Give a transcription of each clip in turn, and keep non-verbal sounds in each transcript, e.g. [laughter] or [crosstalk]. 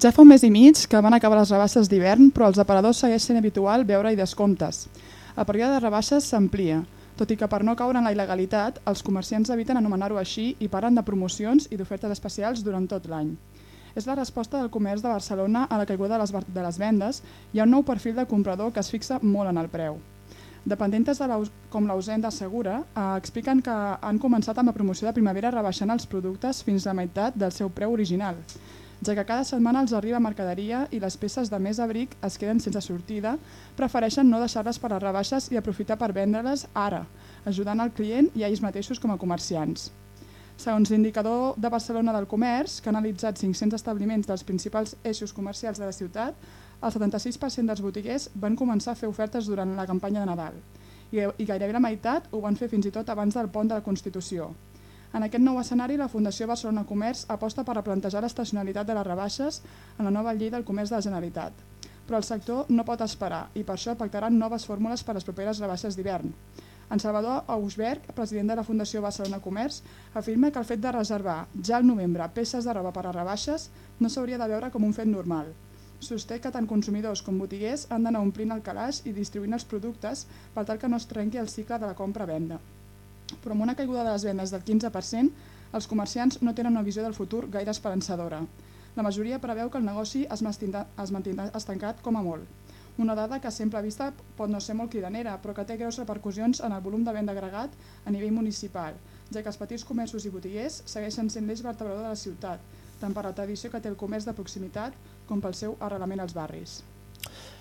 Ja fa un mes i mig que van acabar les rebaixes d'hivern, però els aparadors segueix sent habitual veure-hi descomptes. El període de rebaixes s'amplia, tot i que per no caure en la il·legalitat, els comerciants eviten anomenar-ho així i paren de promocions i d'ofertes especials durant tot l'any. És la resposta del comerç de Barcelona a la caiguda de les, de les vendes i a un nou perfil de comprador que es fixa molt en el preu. Dependentes de com l'Ausenda Segura eh, expliquen que han començat amb la promoció de primavera rebaixant els productes fins a la meitat del seu preu original, ja que cada setmana els arriba mercaderia i les peces de més abric es queden sense sortida, prefereixen no deixar-les per a rebaixes i aprofitar per vendre-les ara, ajudant el client i a ells mateixos com a comerciants. Segons l'indicador de Barcelona del Comerç, que ha analitzat 500 establiments dels principals eixos comercials de la ciutat, el 76% dels botiguers van començar a fer ofertes durant la campanya de Nadal i, gairebé la meitat ho van fer fins i tot abans del pont de la Constitució. En aquest nou escenari, la Fundació Barcelona Comerç aposta per replantejar l'estacionalitat de les rebaixes en la nova llei del comerç de la Generalitat. Però el sector no pot esperar i per això pactaran noves fórmules per a les properes rebaixes d'hivern. En Salvador Ausberg, president de la Fundació Barcelona Comerç, afirma que el fet de reservar ja al novembre peces de roba per a rebaixes no s'hauria de veure com un fet normal. Sosté que tant consumidors com botiguers han d'anar omplint el calaix i distribuint els productes per tal que no es trenqui el cicle de la compra-venda. Però amb una caiguda de les vendes del 15%, els comerciants no tenen una visió del futur gaire esperançadora. La majoria preveu que el negoci es mantindrà, es mantindrà estancat com a molt. Una dada que a simple vista pot no ser molt cridanera, però que té greus repercussions en el volum de venda agregat a nivell municipal, ja que els petits comerços i botiguers segueixen sent l'eix vertebrador de la ciutat, tant per la tradició que té el comerç de proximitat com pel seu arrelament als barris.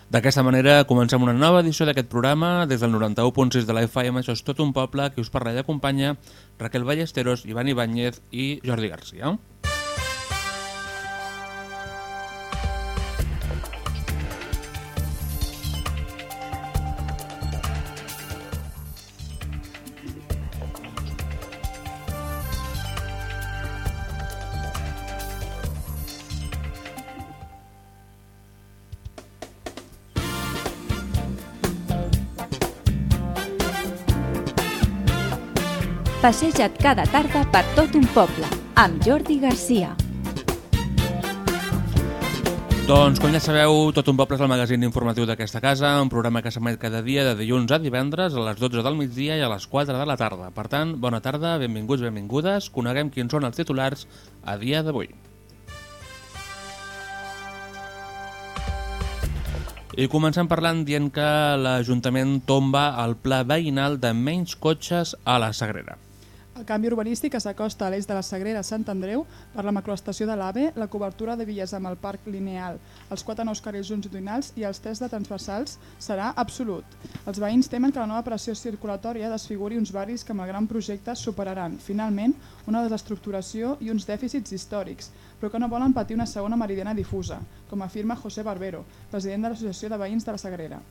D'aquesta manera comencem una nova edició d'aquest programa des del 91.6 de la FM, això és tot un poble, que us parla i acompanya Raquel Ballesteros, Ivan Ibáñez i Jordi Garcia. Passeja't cada tarda per tot un poble, amb Jordi Garcia. Doncs, com ja sabeu, Tot un poble és el magazín informatiu d'aquesta casa, un programa que s'emet cada dia de dilluns a divendres a les 12 del migdia i a les 4 de la tarda. Per tant, bona tarda, benvinguts, benvingudes, coneguem quins són els titulars a dia d'avui. I comencem parlant dient que l'Ajuntament tomba el pla veïnal de menys cotxes a la Sagrera. El canvi urbanístic s'acosta a l'eix de la Sagrera Sant Andreu per la macroestació de l'AVE, la cobertura de vies amb el parc lineal, els quatre nous carrils longitudinals i els tres de transversals serà absolut. Els veïns temen que la nova pressió circulatòria desfiguri uns barris que amb el gran projecte superaran, finalment, una desestructuració i uns dèficits històrics, però que no volen patir una segona meridiana difusa, com afirma José Barbero, president de l'Associació de Veïns de la Sagrera.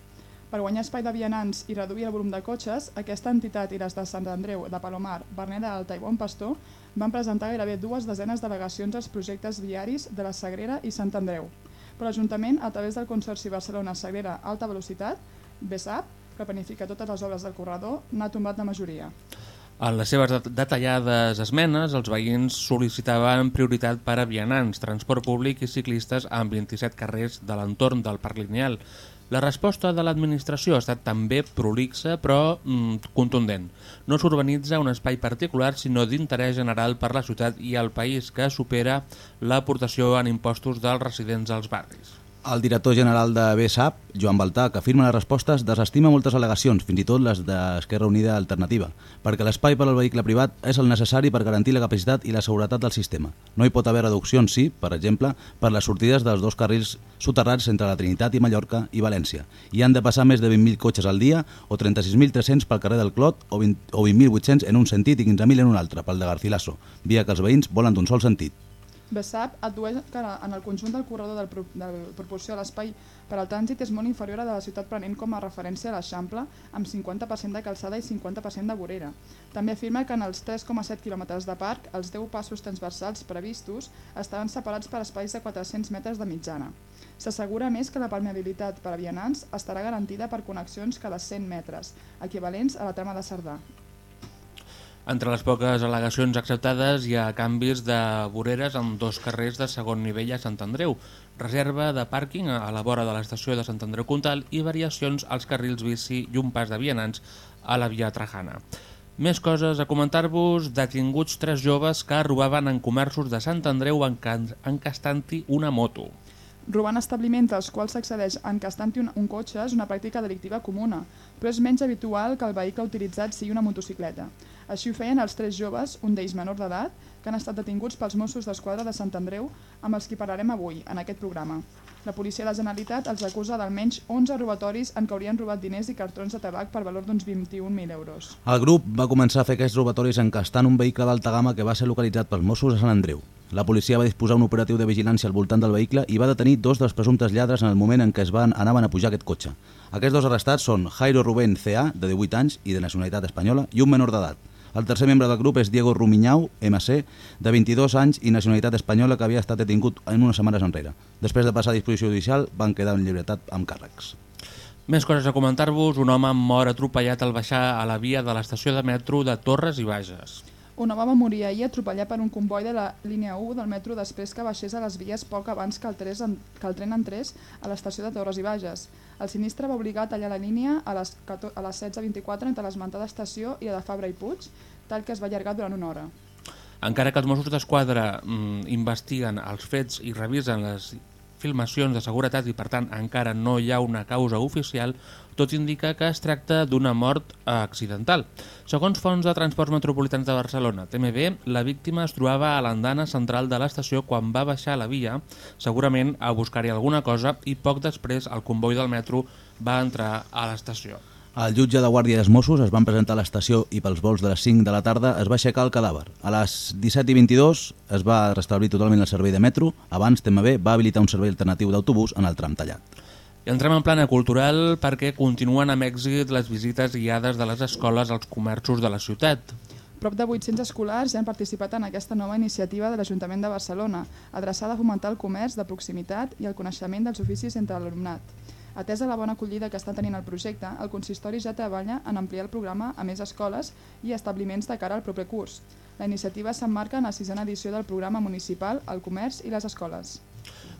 Per guanyar espai de vianants i reduir el volum de cotxes, aquesta entitat i les de Sant Andreu, de Palomar, Berneda Alta i Bon Pastor van presentar gairebé dues desenes d'al·legacions als projectes viaris de la Sagrera i Sant Andreu. Però l'Ajuntament, a través del Consorci Barcelona-Sagrera Alta Velocitat, BESAP, que planifica totes les obres del corredor, n'ha tombat la majoria. En les seves detallades esmenes, els veïns sol·licitaven prioritat per a vianants, transport públic i ciclistes amb 27 carrers de l'entorn del Parc Lineal, la resposta de l'administració ha estat també prolixa però mm, contundent. No s'urbanitza un espai particular sinó d'interès general per la ciutat i el país que supera l'aportació en impostos dels residents als barris. El director general de BSAP, Joan Baltà, que afirma les respostes, desestima moltes al·legacions, fins i tot les d'Esquerra Unida Alternativa, perquè l'espai per al vehicle privat és el necessari per garantir la capacitat i la seguretat del sistema. No hi pot haver reduccions, sí, per exemple, per les sortides dels dos carrils soterrats entre la Trinitat i Mallorca i València. Hi han de passar més de 20.000 cotxes al dia o 36.300 pel carrer del Clot o 20.800 20 en un sentit i 15.000 en un altre, pel de Garcilaso, via que els veïns volen d'un sol sentit. BESAP addueix que en el conjunt del corredor del, pro, de proporció a l'espai per al trànsit és molt inferior a de la ciutat prenent com a referència a l'Eixample, amb 50% de calçada i 50% de vorera. També afirma que en els 3,7 km de parc, els 10 passos transversals previstos estaven separats per espais de 400 metres de mitjana. S'assegura més que la permeabilitat per a vianants estarà garantida per connexions cada 100 metres, equivalents a la trama de Cerdà. Entre les poques al·legacions acceptades hi ha canvis de voreres en dos carrers de segon nivell a Sant Andreu, reserva de pàrquing a la vora de l'estació de Sant Andreu Comtal i variacions als carrils bici i un pas de vianants a la via Trajana. Més coses a comentar-vos, detinguts tres joves que robaven en comerços de Sant Andreu encastant-hi una moto. Robant establiments als quals s'accedeix encastant-hi un, un cotxe és una pràctica delictiva comuna, però és menys habitual que el vehicle utilitzat sigui una motocicleta. Així ho feien els tres joves, un d'ells menor d'edat, que han estat detinguts pels Mossos d'Esquadra de Sant Andreu, amb els qui parlarem avui, en aquest programa. La policia de la Generalitat els acusa d'almenys 11 robatoris en què haurien robat diners i cartrons de tabac per valor d'uns 21.000 euros. El grup va començar a fer aquests robatoris encastant un vehicle d'alta gamma que va ser localitzat pels Mossos de Sant Andreu. La policia va disposar un operatiu de vigilància al voltant del vehicle i va detenir dos dels presumptes lladres en el moment en què es van anaven a pujar aquest cotxe. Aquests dos arrestats són Jairo Rubén C.A., de 18 anys i de nacionalitat espanyola, i un menor d'edat. El tercer membre del grup és Diego Rumiñau, MC, de 22 anys i nacionalitat espanyola que havia estat detingut en unes setmanes enrere. Després de passar a disposició judicial, van quedar en llibertat amb càrrecs. Més coses a comentar-vos. Un home mor atropellat al baixar a la via de l'estació de metro de Torres i Bages. Un home va morir ahir atropellat per un comboi de la línia 1 del metro després que baixés a les vies poc abans que el, en, que el tren entrés a l'estació de Torres i Bages. El sinistre va obligar a tallar la línia a les, a les 16.24 entre l'esmentada estació i la de Fabra i Puig, tal que es va allargar durant una hora. Encara que els Mossos d'Esquadra mm, investiguen els fets i revisen les filmacions de seguretat i per tant encara no hi ha una causa oficial, tot indica que es tracta d'una mort accidental. Segons fons de Transports Metropolitans de Barcelona, TMB, la víctima es trobava a l'andana central de l'estació quan va baixar la via, segurament a buscar-hi alguna cosa i poc després el comboi del metro va entrar a l'estació. El jutge de Guàrdia dels Mossos es van presentar a l'estació i pels vols de les 5 de la tarda es va aixecar el cadàver. A les 17 i 22 es va restablir totalment el servei de metro, abans TMB va habilitar un servei alternatiu d'autobús en el tram tallat. I entrem en plana cultural perquè continuen amb èxit les visites guiades de les escoles als comerços de la ciutat. Prop de 800 escolars ja han participat en aquesta nova iniciativa de l'Ajuntament de Barcelona, adreçada a fomentar el comerç de proximitat i el coneixement dels oficis entre l'alumnat. Atesa la bona acollida que està tenint el projecte, el consistori ja treballa en ampliar el programa a més escoles i establiments de cara al proper curs. La iniciativa s'emmarca en la sisena edició del programa municipal El comerç i les escoles.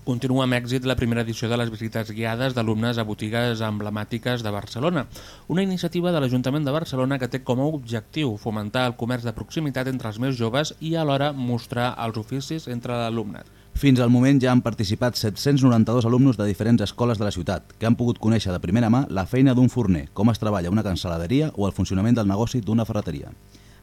Continua amb èxit la primera edició de les visites guiades d'alumnes a botigues emblemàtiques de Barcelona, una iniciativa de l'Ajuntament de Barcelona que té com a objectiu fomentar el comerç de proximitat entre els més joves i alhora mostrar els oficis entre l'alumnat. Fins al moment ja han participat 792 alumnes de diferents escoles de la ciutat, que han pogut conèixer de primera mà la feina d'un forner, com es treballa una cancel·laderia o el funcionament del negoci d'una ferreteria.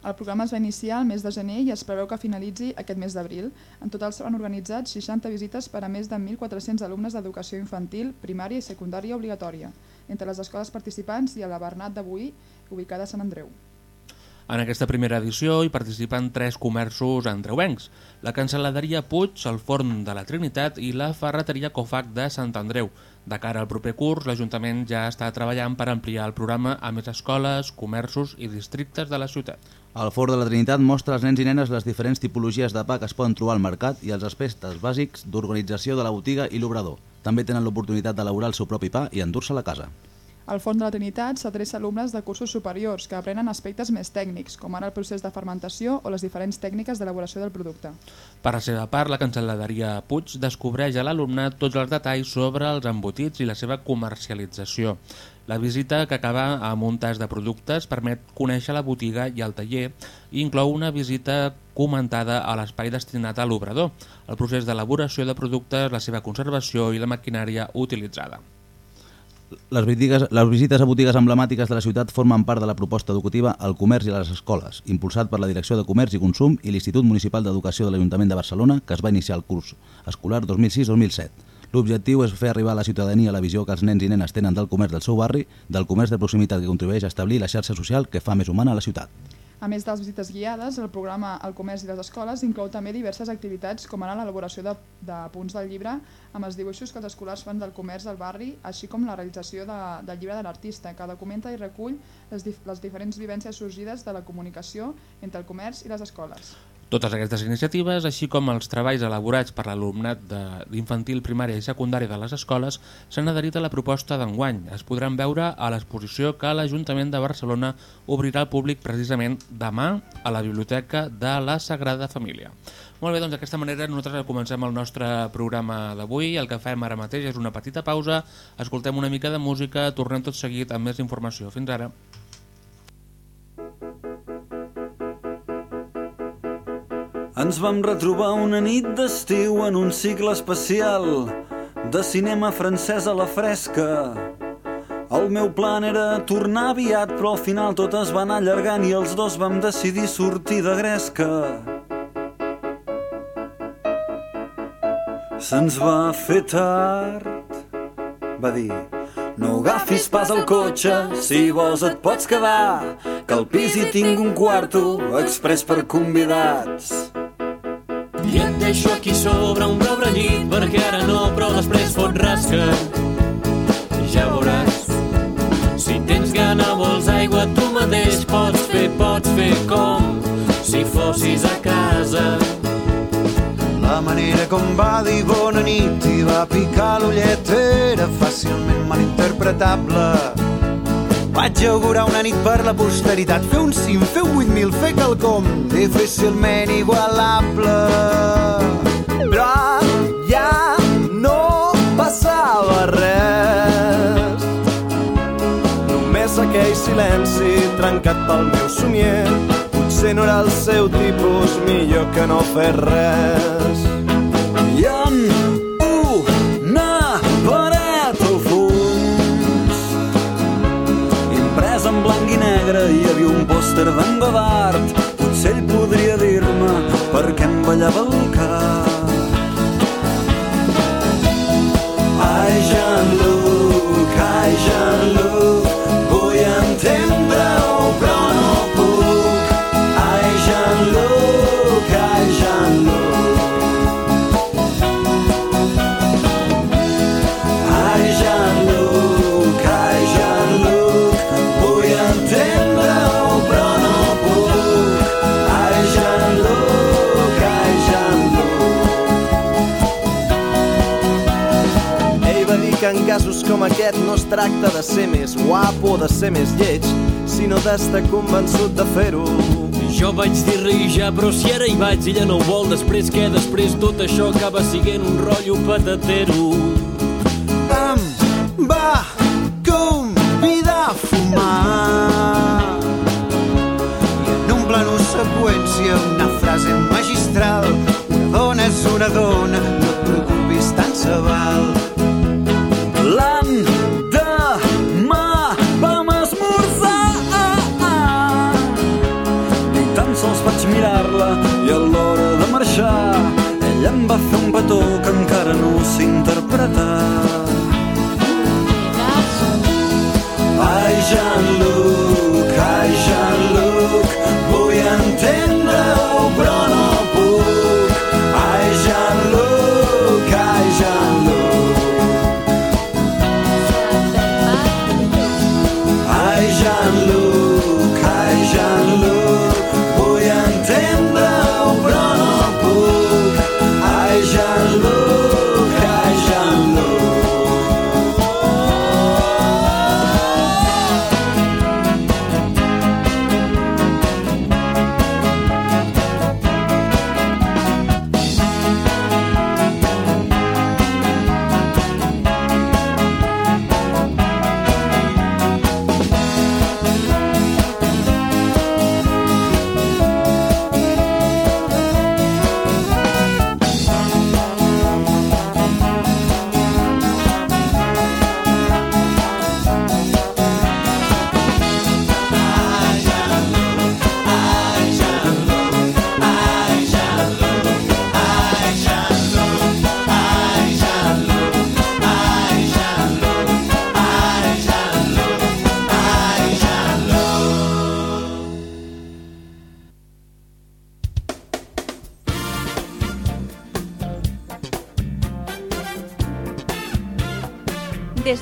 El programa es va iniciar el mes de gener i es preveu que finalitzi aquest mes d'abril. En total s'han organitzat 60 visites per a més de 1.400 alumnes d'educació infantil, primària i secundària obligatòria. Entre les escoles participants hi ha la Bernat Boí, ubicada a Sant Andreu. En aquesta primera edició hi participen tres comerços andreuencs, la cancel·laderia Puig, el Forn de la Trinitat i la ferreteria Cofac de Sant Andreu. De cara al proper curs, l'Ajuntament ja està treballant per ampliar el programa a més escoles, comerços i districtes de la ciutat. El Forn de la Trinitat mostra als nens i nenes les diferents tipologies de pa que es poden trobar al mercat i els aspectes bàsics d'organització de la botiga i l'obrador. També tenen l'oportunitat d'elaborar el seu propi pa i endur-se a la casa. El Fons de la Trinitat s'adreça a alumnes de cursos superiors que aprenen aspectes més tècnics, com ara el procés de fermentació o les diferents tècniques d'elaboració del producte. Per la seva part, la cancel·laderia Puig descobreix a l'alumnat tots els detalls sobre els embotits i la seva comercialització. La visita, que acaba amb un tas de productes, permet conèixer la botiga i el taller i inclou una visita comentada a l'espai destinat a l'obrador, el procés d'elaboració de productes, la seva conservació i la maquinària utilitzada. Les, botigues, les visites a botigues emblemàtiques de la ciutat formen part de la proposta educativa al comerç i a les escoles, impulsat per la Direcció de Comerç i Consum i l'Institut Municipal d'Educació de l'Ajuntament de Barcelona, que es va iniciar el curs escolar 2006-2007. L'objectiu és fer arribar a la ciutadania la visió que els nens i nenes tenen del comerç del seu barri, del comerç de proximitat que contribueix a establir la xarxa social que fa més humana la ciutat. A més de les visites guiades, el programa El comerç i les escoles inclou també diverses activitats com ara l'elaboració de, de punts del llibre amb els dibuixos que els escolars fan del comerç del barri, així com la realització de, del llibre de l'artista, que documenta i recull les, les diferents vivències sorgides de la comunicació entre el comerç i les escoles. Totes aquestes iniciatives, així com els treballs elaborats per l'alumnat d'infantil, primària i secundària de les escoles, s'han adherit a la proposta d'enguany. Es podran veure a l'exposició que l'Ajuntament de Barcelona obrirà al públic precisament demà a la Biblioteca de la Sagrada Família. Molt bé, doncs d'aquesta manera nosaltres comencem el nostre programa d'avui. El que fem ara mateix és una petita pausa, escoltem una mica de música, tornem tot seguit amb més informació. Fins ara. Ens vam retrobar una nit d'estiu en un cicle especial de cinema francès a la fresca. El meu plan era tornar aviat, però al final tot es va anar allargant i els dos vam decidir sortir de gresca. Se'ns va fer tard, va dir. No agafis pas el cotxe, si vols et pots quedar, que al pis hi tinc un quarto express per convidats. I et deixo aquí sobre un pobre llit perquè ara no, però després fot rasca. Ja veuràs. Si tens gana, vols aigua, tu mateix pots fer, pots fer com si fossis a casa. La manera com va dir bona nit i va picar l'ullet era fàcilment malinterpretable. Vaig augurar una nit per la posteritat, fer un cim, fer un 8.000, fer quelcom difícilment igualable. Però ja no passava res. Només aquell silenci trencat pel meu somier. Potser no era el seu tipus, millor que no fer res. D'en Godard potser ell podria dir-me per què em ballava el aquest no es tracta de ser més guapo o de ser més lleig, sinó d'estar convençut de fer-ho. Jo vaig dir-li ja, però si ara hi vaig, ella no ho vol, després què? Després tot això acaba siguent un rotllo patatero.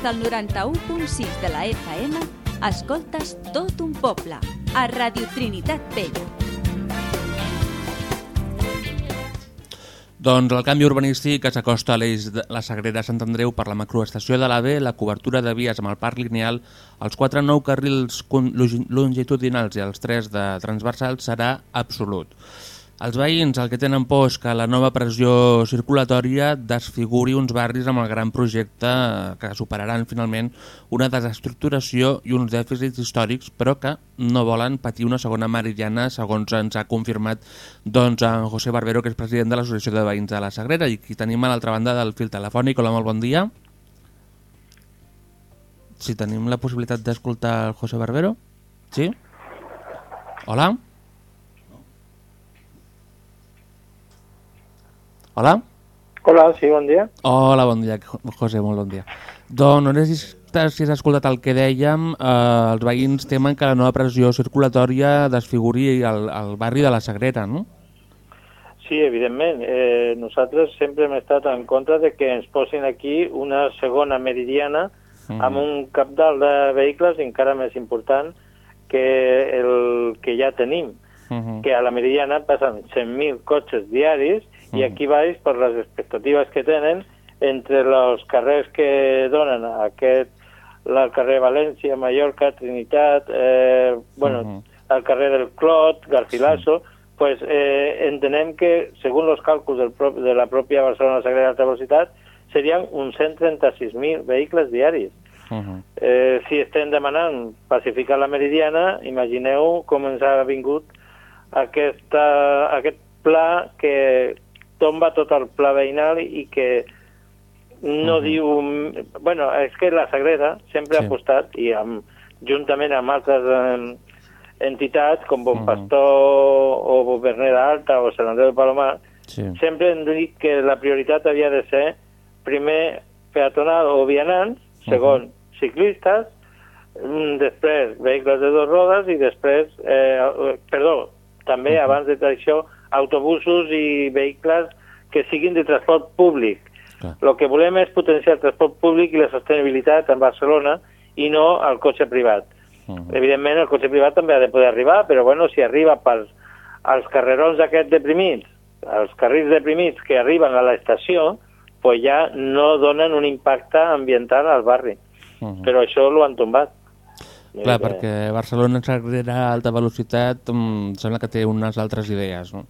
Del 91.6 de la FM, escoltes tot un poble, a Radio Trinitat Vella. Doncs el canvi urbanístic que s'acosta a l'eix de la Sagrera Sant Andreu per la macroestació de l'AVE, la cobertura de vies amb el parc lineal, els quatre nou carrils longitudinals i els tres de transversals serà absolut. Els veïns el que tenen por és que la nova pressió circulatòria desfiguri uns barris amb el gran projecte que superaran finalment una desestructuració i uns dèficits històrics, però que no volen patir una segona meridiana, segons ens ha confirmat doncs, en José Barbero, que és president de l'Associació de Veïns de la Sagrera, i qui tenim a l'altra banda del fil telefònic. Hola, molt bon dia. Si tenim la possibilitat d'escoltar el José Barbero. Sí? Hola? Hola? Hola, sí, bon dia. Hola, bon dia, José, molt bon dia. Doncs no sé si, has escoltat el que dèiem, eh, els veïns temen que la nova pressió circulatòria desfiguri el, el barri de la Sagrera, no? Sí, evidentment. Eh, nosaltres sempre hem estat en contra de que ens posin aquí una segona meridiana Mhm. amb un capdalt de vehicles encara més important que el que ja tenim. Uh Que a la meridiana passen 100.000 cotxes diaris i Mhm. aquí baix, per les expectatives que tenen, entre els carrers que donen a aquest, el carrer València, Mallorca, Trinitat, eh, bueno, Mhm. el carrer del Clot, Garcilaso, pues eh, entenem que, segons els càlculs del prop, de la pròpia Barcelona Sagrada Alta Velocitat, serien uns 136.000 vehicles diaris. -huh. Eh, si estem demanant pacificar la meridiana, imagineu com ens ha vingut aquesta, aquest pla que tomba tot el pla veïnal i que no Mhm. diu... Bueno, és que la Sagrera sempre Sí. ha apostat, i amb, juntament amb altres eh, entitats, com Bon Mhm. Pastor o Berneda Alta o Sant Andreu de Palomar, Sí. sempre hem dit que la prioritat havia de ser primer peatonal o vianants, segon ciclistes, mm, després vehicles de dues rodes i després, eh, perdó, també abans de tot això, autobusos i vehicles que siguin de transport públic. Clar. El que volem és potenciar el transport públic i la sostenibilitat en Barcelona i no el cotxe privat. Uh -huh. Evidentment, el cotxe privat també ha de poder arribar, però bueno, si arriba pels als carrerons aquests deprimits, els carrils deprimits que arriben a l'estació, pues ja no donen un impacte ambiental al barri. Uh -huh. Però això l'ho han tombat. Clar, Eh, perquè Barcelona Sagrera Alta Velocitat em sembla que té unes altres idees, no?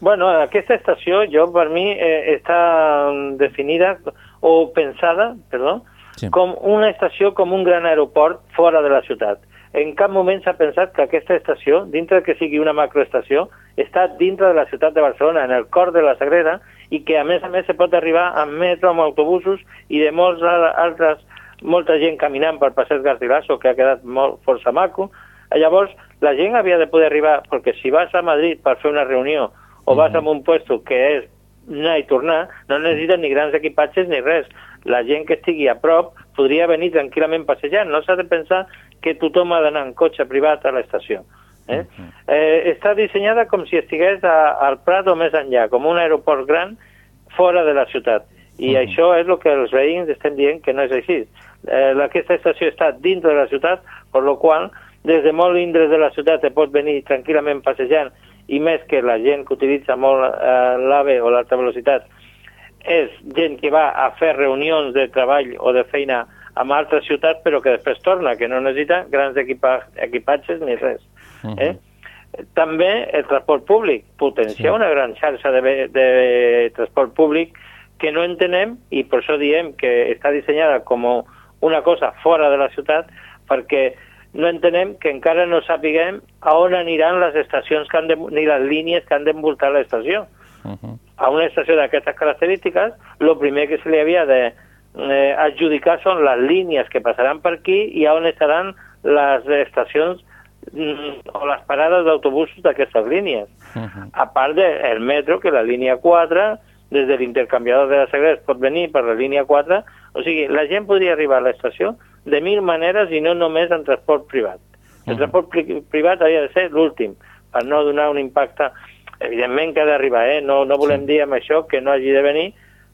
Bueno, aquesta estació, jo, per mi, eh, està definida o pensada, perdó, Sí. com una estació, com un gran aeroport fora de la ciutat. En cap moment s'ha pensat que aquesta estació, dintre que sigui una macroestació, està dintre de la ciutat de Barcelona, en el cor de la Sagrera, i que a més a més se pot arribar amb metro, amb autobusos i de molts a- altres, molta gent caminant per Passeig Garcilaso, que ha quedat molt força maco. Llavors, la gent havia de poder arribar, perquè si vas a Madrid per fer una reunió o vas a un puesto que és anar i tornar, no necessites ni grans equipatges ni res. La gent que estigui a prop podria venir tranquil·lament passejant. No s'ha de pensar que tothom ha d'anar en cotxe privat a l'estació. Eh? Eh, està dissenyada com si estigués a, al Prat o més enllà, com un aeroport gran fora de la ciutat. I això és el que els veïns estem dient que no és així. Eh, aquesta estació està dintre de la ciutat, per lo qual des de molt indres de la ciutat te pot venir tranquil·lament passejant i més que la gent que utilitza molt eh, l'AVE o l'alta velocitat és gent que va a fer reunions de treball o de feina amb altres ciutats però que després torna, que no necessita grans equipa equipatges ni res. Eh? També el transport públic, potenciar Sí. una gran xarxa de, de transport públic que no entenem i per això diem que està dissenyada com una cosa fora de la ciutat perquè no entenem que encara no sapiguem a on aniran les estacions que han de, ni les línies que han d'envoltar l'estació. Uh -huh. A una estació d'aquestes característiques, el primer que se li havia de eh, adjudicar són les línies que passaran per aquí i a on estaran les estacions mm, o les parades d'autobusos d'aquestes línies. Uh -huh. A part del metro, que la línia 4, des de l'intercanviador de la Sagrera es pot venir per la línia 4, o sigui, la gent podria arribar a l'estació de mil maneres i no només en transport privat. El transport pri privat havia de ser l'últim, per no donar un impacte... Evidentment que ha d'arribar, eh? No, no volem dir amb això que no hagi de venir,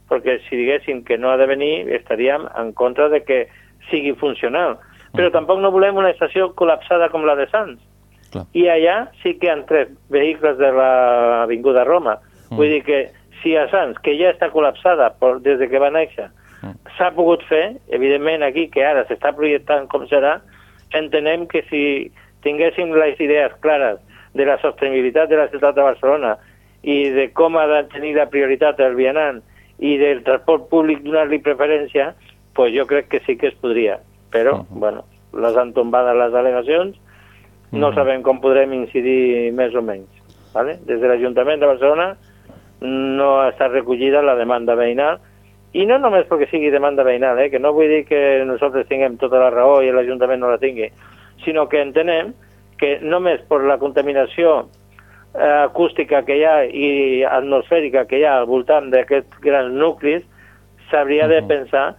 perquè si diguéssim que no ha de venir estaríem en contra de que sigui funcional. Però tampoc no volem una estació col·lapsada com la de Sants. Clar. I allà sí que han tret vehicles de l'Avinguda Roma. Mm. Vull dir que si a Sants, que ja està col·lapsada per, des de que va néixer, s'ha pogut fer, evidentment aquí, que ara s'està projectant com serà, entenem que si tinguéssim les idees clares de la sostenibilitat de la ciutat de Barcelona i de com ha de tenir la prioritat el vianant i del transport públic donar-li preferència, pues jo crec que sí que es podria. Però, uh -huh. bueno, les han tombat les delegacions, no Mhm. sabem com podrem incidir més o menys. ¿vale? Des de l'Ajuntament de Barcelona no estat recollida la demanda veïnal i no només perquè sigui demanda veïnal, eh, que no vull dir que nosaltres tinguem tota la raó i l'Ajuntament no la tingui, sinó que entenem que només per la contaminació eh, acústica que hi ha i atmosfèrica que hi ha al voltant d'aquests grans nuclis s'hauria de pensar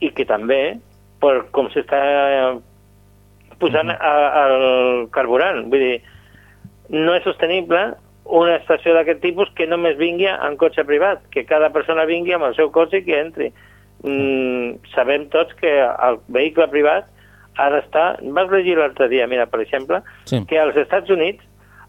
i que també per com s'està posant a- al carburant. Vull dir, no és sostenible una estació d'aquest tipus que només vingui en cotxe privat, que cada persona vingui amb el seu cotxe i que entri. Mm, sabem tots que el vehicle privat ha d'estar... Vas llegir l'altre dia, mira, per exemple, Sí. que als Estats Units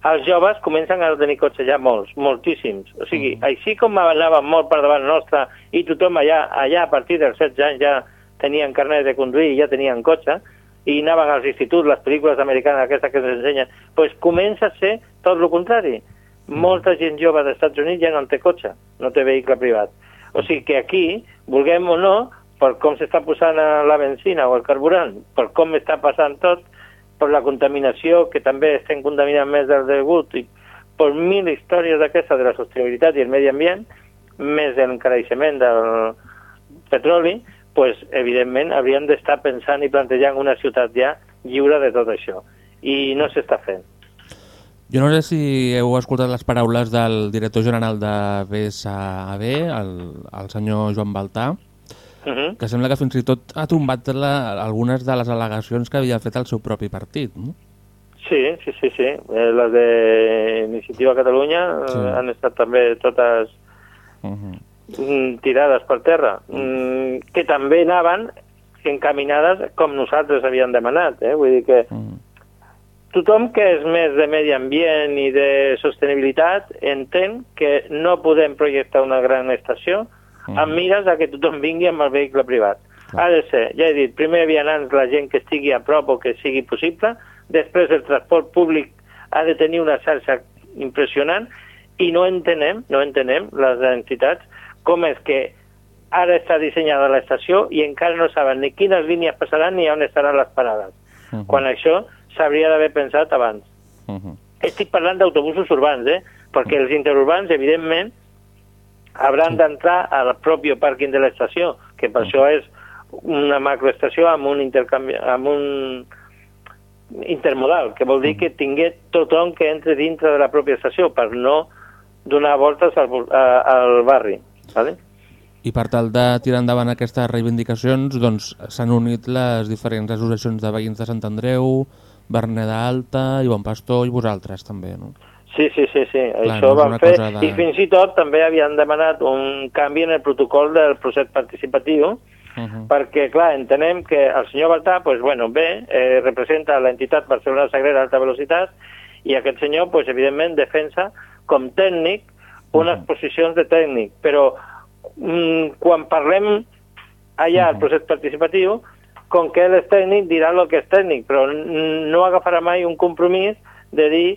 els joves comencen a tenir cotxe ja molts, moltíssims. O sigui, així com anaven molt per davant nostre i tothom allà, allà a partir dels 16 anys ja tenien carnet de conduir i ja tenien cotxe, i anaven als instituts, les pel·lícules americanes aquestes que ens ensenyen, doncs comença a ser tot el contrari. Molta gent jove dels Estats Units ja no té cotxe, no té vehicle privat. O sigui que aquí, vulguem o no, per com s'està posant a la benzina o el carburant, per com està passant tot, per la contaminació, que també estem contaminant més del degut, i per mil històries d'aquestes de la sostenibilitat i el medi ambient, més l'encareixement del petroli, pues, evidentment hauríem d'estar pensant i plantejant una ciutat ja lliure de tot això. I no s'està fent. Jo no sé si heu escoltat les paraules del director general de BSAB, el, el senyor Joan Baltà, Uh -huh. que sembla que fins i tot ha tombat la, algunes de les al·legacions que havia fet el seu propi partit. No? Sí, sí, sí, sí. Eh, les d'Iniciativa Catalunya Sí. sí. han estat també totes Uh -huh. mm, tirades per terra, mm, que també anaven encaminades com nosaltres havíem demanat. Eh? Vull dir que Mm. Tothom que és més de medi ambient i de sostenibilitat entén que no podem projectar una gran estació Mm. amb mires a que tothom vingui amb el vehicle privat. Ha de ser, ja he dit, primer vianants la gent que estigui a prop o que sigui possible, després el transport públic ha de tenir una xarxa impressionant i no entenem, no entenem les entitats com és que ara està dissenyada l'estació i encara no saben ni quines línies passaran ni on estaran les parades. Uh -huh. Quan això s'hauria d'haver pensat abans. Uh -huh. Estic parlant d'autobusos urbans, eh? perquè els interurbans, evidentment, hauran d'entrar al propi pàrquing de l'estació, que per això és una macroestació amb un intercanvi, amb un intermodal, que vol dir que tingué tothom que entre dintre de la pròpia estació per no donar voltes al, al barri. Vale? I per tal de tirar endavant aquestes reivindicacions, doncs s'han unit les diferents associacions de veïns de Sant Andreu, Berneda Alta, Bon Pastor i vosaltres també, no? Sí, sí, sí, sí. Clar, això no van fer. de- I fins i tot també havien demanat un canvi en el protocol del procés participatiu, Uh -huh. perquè, clar, entenem que el senyor Baltà, pues, bueno, bé, eh, representa l'entitat Barcelona Sagrera Alta Velocitat i aquest senyor, pues, evidentment, defensa com tècnic unes posicions de tècnic, però mm, quan parlem allà al procés participatiu, com que ell és tècnic, dirà el que és tècnic, però no agafarà mai un compromís de dir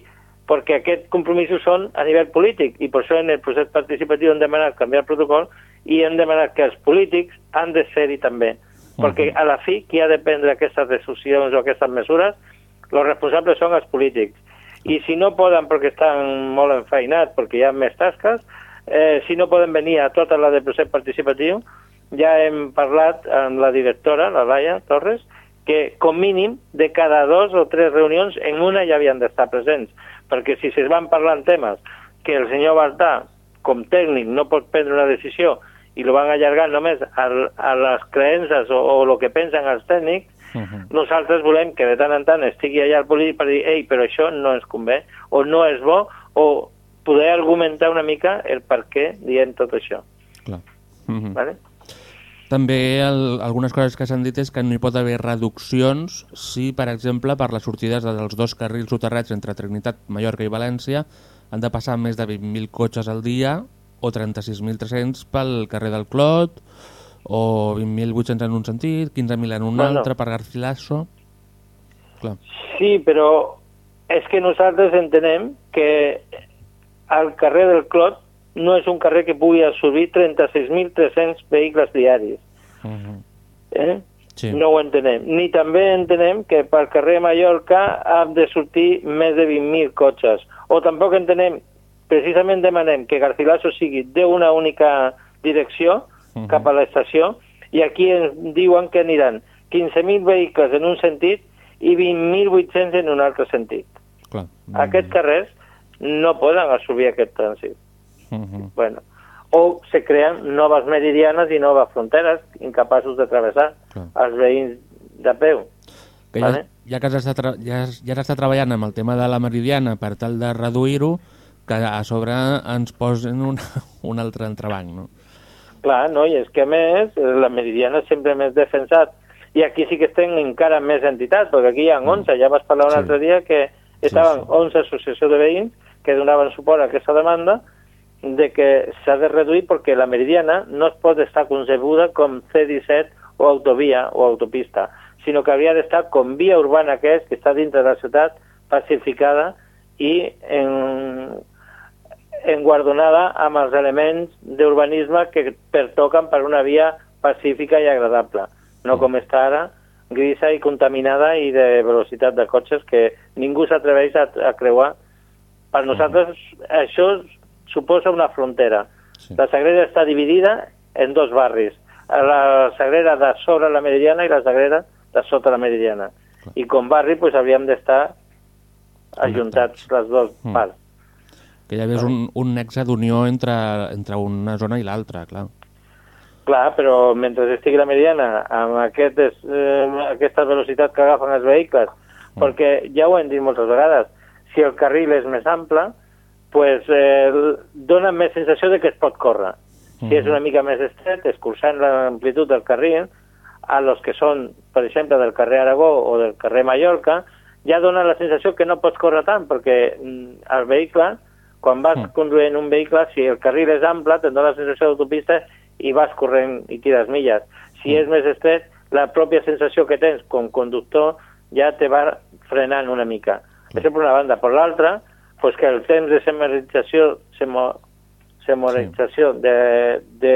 perquè aquests compromisos són a nivell polític i per això en el procés participatiu hem demanat canviar el protocol i hem demanat que els polítics han de ser-hi també. Perquè a la fi, qui ha de prendre aquestes decisions o aquestes mesures, els responsables són els polítics. I si no poden perquè estan molt enfeinats, perquè hi ha més tasques, eh, si no poden venir a tota la de procés participatiu, ja hem parlat amb la directora, la Laia Torres, que com mínim de cada dos o tres reunions en una ja havien d'estar presents, perquè si es van parlant temes que el senyor Baltà, com tècnic, no pot prendre una decisió i lo van allargar només a, a les creences o, o el que pensen els tècnics, Uh -huh. nosaltres volem que de tant en tant estigui allà el polític per dir ei, però això no ens convé, o no és bo, o poder argumentar una mica el per què diem tot això. Clar. Uh -huh. Vale? També el, algunes coses que s'han dit és que no hi pot haver reduccions si, per exemple, per les sortides dels dos carrils soterrats entre Trinitat, Mallorca i València han de passar més de 20.000 cotxes al dia o 36.300 pel carrer del Clot, o 20.800 en un sentit, 15.000 en un Bueno. altre per Garcilaso... Clar. Sí, però és que nosaltres entenem que el carrer del Clot no és un carrer que pugui absorbir 36.300 vehicles diaris. Uh -huh. Eh? Sí. No ho entenem. Ni també entenem que pel carrer Mallorca han de sortir més de 20.000 cotxes. O tampoc entenem, precisament demanem que Garcilaso sigui d'una única direcció Mhm. cap a l'estació i aquí ens diuen que aniran 15.000 vehicles en un sentit i 20.800 en un altre sentit. Clar. Aquests carrers no poden absorbir aquest trànsit. Uh -huh. Bueno, o se creen noves meridianes i noves fronteres incapaços de travessar Clar. els veïns de peu. Que ja, Vale. ja que s'està tra ja, ja s'està treballant amb el tema de la meridiana per tal de reduir-ho, que a sobre ens posen un, [laughs] un altre entrebanc, no? Clar, no? i és que més la meridiana sempre més defensat i aquí sí que estem encara més entitats, perquè aquí hi ha 11, ja vas parlar un Mm. Sí. altre dia que estaven 11 associacions de veïns que donaven suport a aquesta demanda de que s'ha de reduir perquè la meridiana no es pot estar concebuda com C-17 o autovia o autopista, sinó que hauria d'estar com via urbana que és, que està dintre de la ciutat, pacificada i en, enguardonada amb els elements d'urbanisme que pertoquen per una via pacífica i agradable, no com està ara, grisa i contaminada i de velocitat de cotxes que ningú s'atreveix a, a creuar. Per nosaltres això suposa una frontera. Sí. La Sagrera està dividida en dos barris, la Sagrera de sobre la Meridiana i la Sagrera de sota la Meridiana. I com barri pues, hauríem d'estar ajuntats les dues Mm. parts. Que ja ves un, un nexe d'unió entre, entre una zona i l'altra, clar. Clar, però mentre estigui la Meridiana amb aquestes, eh, aquesta velocitat que agafen els vehicles, Mm. perquè ja ho hem dit moltes vegades, si el carril és més ample, pues, eh, dona més sensació de que es pot córrer. Si és una mica més estret, escurçant l'amplitud del carril, a los que són, per exemple, del carrer Aragó o del carrer Mallorca, ja dona la sensació que no pots córrer tant, perquè mm, el vehicle, quan vas Mm. conduint un vehicle, si el carril és ample, te'n dona la sensació d'autopista i vas corrent i tires milles. Si és més estret, la pròpia sensació que tens com conductor ja te va frenant una mica. Això per una banda. Per l'altra, pues que el temps de semorització, semo, semorització de, de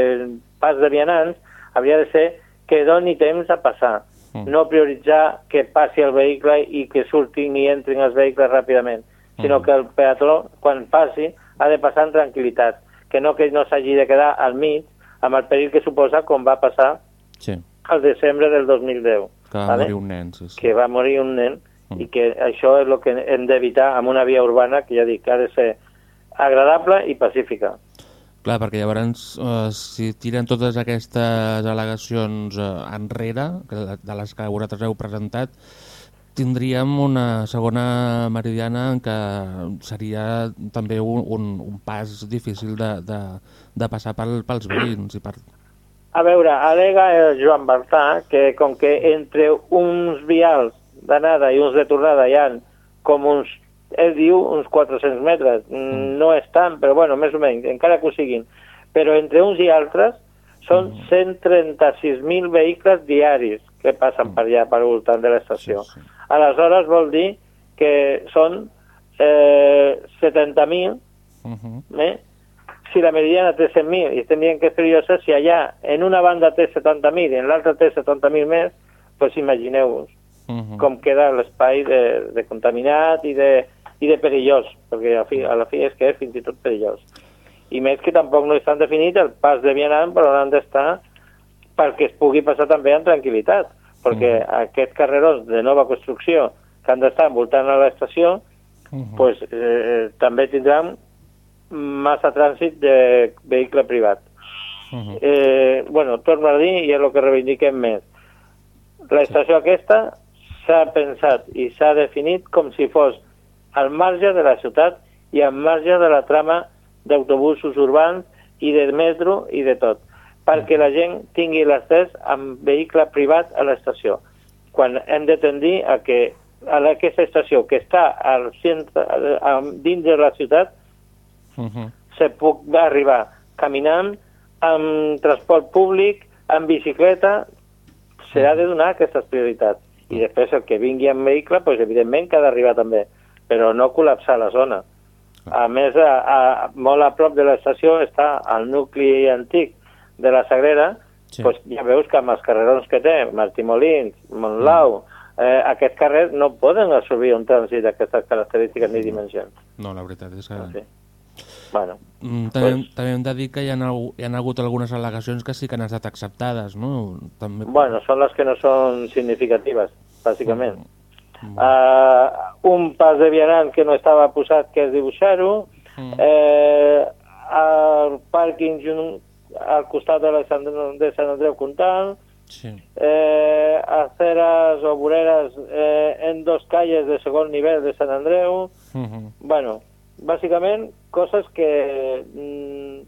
pas de vianants hauria de ser que doni temps a passar, Mm. no prioritzar que passi el vehicle i que surtin i entrin els vehicles ràpidament, sinó Mm. que el peatró, quan passi, ha de passar en tranquil·litat, que no que no s'hagi de quedar al mig amb el perill que suposa com va passar Sí, al desembre del 2010, que va vale? morir un nen, sí, sí. que va morir un nen. I que això és el que hem d'evitar amb una via urbana que ja dic, que ha de ser agradable i pacífica. Clar, perquè llavors, eh, si tiren totes aquestes al·legacions eh, enrere, que de de les que vosaltres heu presentat, tindríem una segona meridiana en què seria també un, un, un pas difícil de, de, de passar pel, pels veïns. I per... A veure, alega el Joan Bartà que com que entre uns vials d'anada i uns de tornada hi ha com uns, ell diu, uns 400 metres. Mm. No és tant, però bueno, més o menys, encara que ho siguin. Però entre uns i altres són 136.000 vehicles diaris que passen per allà, per voltant de l'estació. Sí, sí. Aleshores vol dir que són eh, 70.000 Uh -huh. eh? si la meridiana té 100.000 i estem dient que és perillosa, si allà en una banda té 70.000 i en l'altra té 70.000 més, doncs imagineu-vos Uh -huh. com queda l'espai de, de contaminat i de, i de perillós, perquè a, fi, a la fi és que és fins i tot perillós. I més que tampoc no estan definit el pas de vianant per on han d'estar perquè es pugui passar també amb tranquil·litat, perquè aquests carrerons de nova construcció que han d'estar envoltant a l'estació Uh -huh. pues, eh, també tindran massa trànsit de vehicle privat. Uh -huh. Eh, bueno, torno a dir, i és el que reivindiquem més. L'estació aquesta s'ha pensat i s'ha definit com si fos al marge de la ciutat i al marge de la trama d'autobusos urbans i de metro i de tot, perquè la gent tingui l'accés amb vehicle privat a l'estació. Quan hem de tendir a que a aquesta estació que està al centre, a, a, dins de la ciutat Uh -huh. se puc arribar caminant, amb transport públic, amb bicicleta, s'ha de donar aquestes prioritats. I després el que vingui en vehicle, doncs, evidentment que ha d'arribar també, però no col·lapsar la zona. A més, a, a, molt a prop de l'estació està el nucli antic de la Sagrera, Sí. doncs ja veus que amb els carrerons que té, Martí Molins, Montlau, eh, aquests carrers no poden absorbir un trànsit d'aquestes característiques ni dimensions. No, la veritat és que... Sí. Bueno, Mm, també, també hem de dir que hi ha, hi ha hagut algunes al·legacions que sí que han estat acceptades, no? També... bueno, són les que no són significatives, bàsicament. Uh, un pas de vianant que no estava posat, que és dibuixar-ho, Mm. eh, el pàrquing jun- al costat de, la Sant, de Sant Andreu Comtal, Sí. eh, aceras o voreres eh, en dos calles de segon nivell de Sant Andreu, Uh -huh. bueno, bàsicament coses que mm,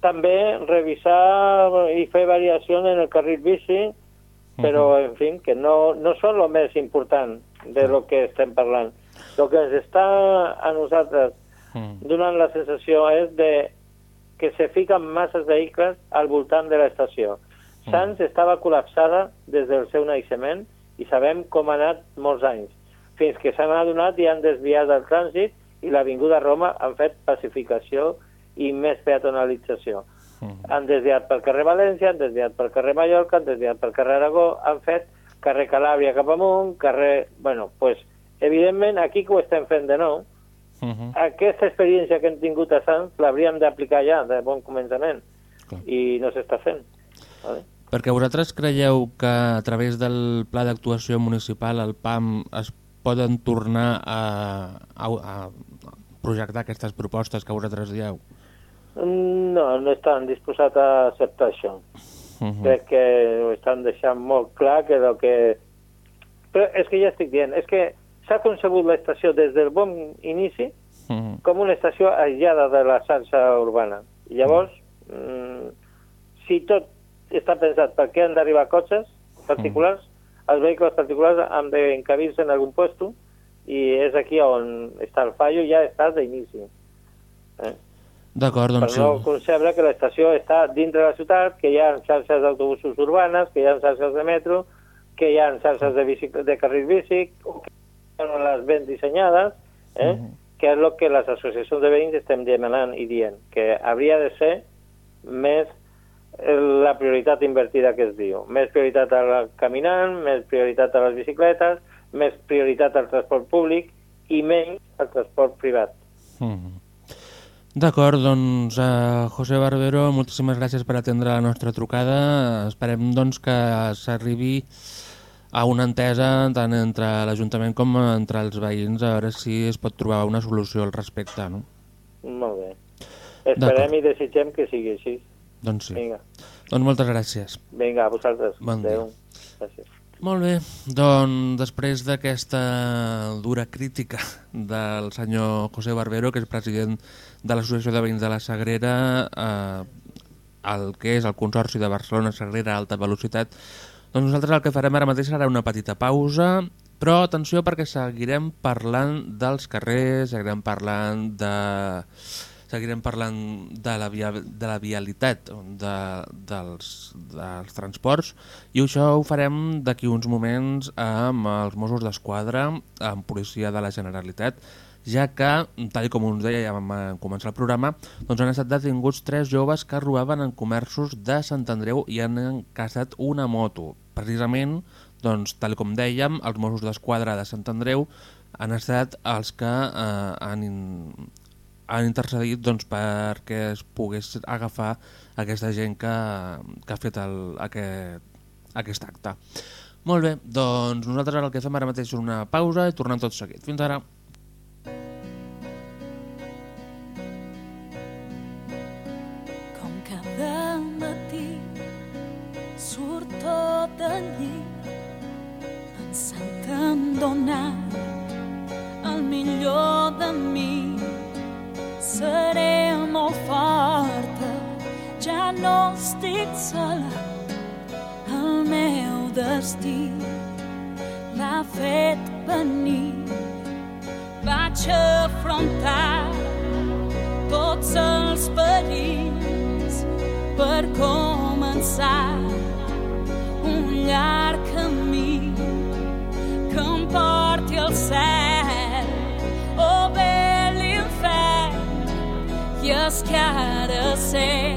també revisar i fer variació en el carril bici, però, en fi, que no, no són el més important de lo que estem parlant. El que ens està a nosaltres donant la sensació és de que se fiquen masses vehicles al voltant de l'estació. Sants estava col·lapsada des del seu naixement i sabem com ha anat molts anys, fins que s'han adonat i han desviat el trànsit i l'Avinguda Roma han fet pacificació i més peatonalització. Mm. Han desviat pel carrer València, han desviat pel carrer Mallorca, han desviat pel carrer Aragó, han fet carrer Calàbria cap amunt, carrer... Bueno, pues, evidentment, aquí que ho estem fent de nou, Uh -huh. aquesta experiència que hem tingut a Sants l'hauríem d'aplicar ja de bon començament Clar. i no s'està fent. Vale? Perquè vosaltres creieu que a través del Pla d'Actuació Municipal, el PAM, es poden tornar a, a, a projectar aquestes propostes que vosaltres dieu? No, no estan disposats a acceptar això. Uh -huh. Crec que ho estan deixant molt clar que el que... Però és que ja estic dient, és que s'ha concebut l'estació des del bon inici Uh -huh. com una estació aïllada de la xarxa urbana. I llavors, mm, si tot està pensat per què han d'arribar cotxes particulars, els vehicles particulars han d'encabir-se en algun puesto i és aquí on està el fallo, ja està d'inici. Eh? D'acord, Per doncs sí. no concebre que l'estació està dintre de la ciutat, que hi ha xarxes d'autobusos urbanes, que hi ha xarxes de metro, que hi ha xarxes de, bici, de carril bici, o que no les ben dissenyades, eh? que és el que les associacions de veïns estem demanant i dient, que hauria de ser més eh, la prioritat invertida que es diu. Més prioritat al caminant, més prioritat a les bicicletes, més prioritat al transport públic i menys al transport privat. Mm. D'acord, doncs, uh, José Barbero, moltíssimes gràcies per atendre la nostra trucada. Esperem doncs, que s'arribi a una entesa tant entre l'Ajuntament com entre els veïns a veure si es pot trobar una solució al respecte. No? Molt bé. Esperem i desitgem que sigui així. Doncs sí. Vinga. Doncs moltes gràcies. Vinga, a vosaltres. Bon dia. Adéu. Gràcies. Molt bé, doncs després d'aquesta dura crítica del senyor José Barbero, que és president de l'Associació de Veïns de la Sagrera, eh, el que és el Consorci de Barcelona Sagrera Alta Velocitat, doncs nosaltres el que farem ara mateix serà una petita pausa, però atenció perquè seguirem parlant dels carrers, seguirem parlant de seguirem parlant de la, via, de la vialitat de, dels, dels transports i això ho farem d'aquí uns moments amb els Mossos d'Esquadra, amb Policia de la Generalitat, ja que, tal com us deia ja vam començar el programa, doncs han estat detinguts tres joves que robaven en comerços de Sant Andreu i han encaçat una moto. Precisament, doncs, tal com dèiem, els Mossos d'Esquadra de Sant Andreu han estat els que eh, han, han intercedit doncs, perquè es pogués agafar aquesta gent que, que ha fet el, aquest, aquest acte. Molt bé, doncs nosaltres el que fem ara mateix és una pausa i tornem tot seguit. Fins ara. Com cada matí surt tot el llit pensant en donar el millor de mi seré molt forta, ja no estic sola. El meu destí m'ha fet venir. Vaig afrontar tots els perills per començar just gotta say,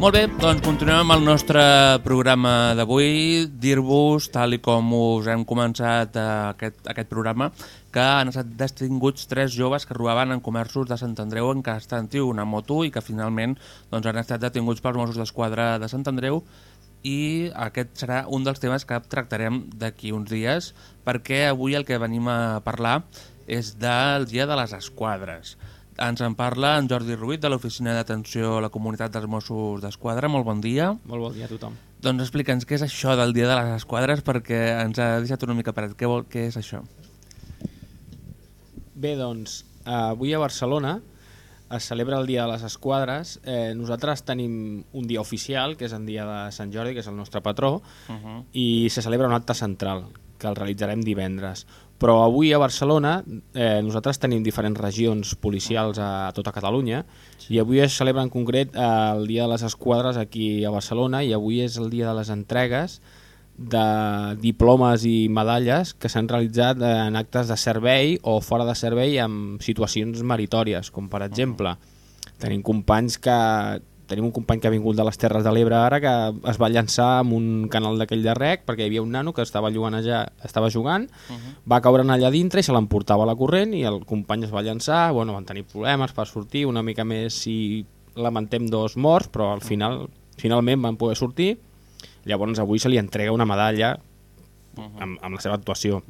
Molt bé, doncs continuem amb el nostre programa d'avui. Dir-vos, tal i com us hem començat eh, aquest, aquest programa, que han estat destinguts tres joves que robaven en comerços de Sant Andreu en Castantiu una moto i que finalment doncs, han estat detinguts pels Mossos d'Esquadra de Sant Andreu i aquest serà un dels temes que tractarem d'aquí uns dies perquè avui el que venim a parlar és del Dia de les Esquadres. Ens en parla en Jordi Ruiz, de l'Oficina d'Atenció a la Comunitat dels Mossos d'Esquadra. Molt bon dia. Molt bon dia a tothom. Doncs explica'ns què és això del Dia de les Esquadres, perquè ens ha deixat una mica paret. Què, vol, què és això? Bé, doncs, eh, avui a Barcelona es celebra el Dia de les Esquadres. Eh, nosaltres tenim un dia oficial, que és el dia de Sant Jordi, que és el nostre patró, Uh -huh. i se celebra un acte central, que el realitzarem divendres. Però avui a Barcelona eh, nosaltres tenim diferents regions policials a, a tota Catalunya i avui es celebra en concret eh, el Dia de les Esquadres aquí a Barcelona i avui és el dia de les entregues de diplomes i medalles que s'han realitzat en actes de servei o fora de servei amb situacions meritòries, com per exemple tenim companys que tenim un company que ha vingut de les Terres de l'Ebre ara que es va llançar amb un canal d'aquell de rec perquè hi havia un nano que estava jugant allà, estava jugant, uh -huh. va caure allà dintre i se l'emportava a la corrent i el company es va llançar, bueno, van tenir problemes per sortir, una mica més si lamentem dos morts, però al final finalment van poder sortir llavors avui se li entrega una medalla amb, amb la seva actuació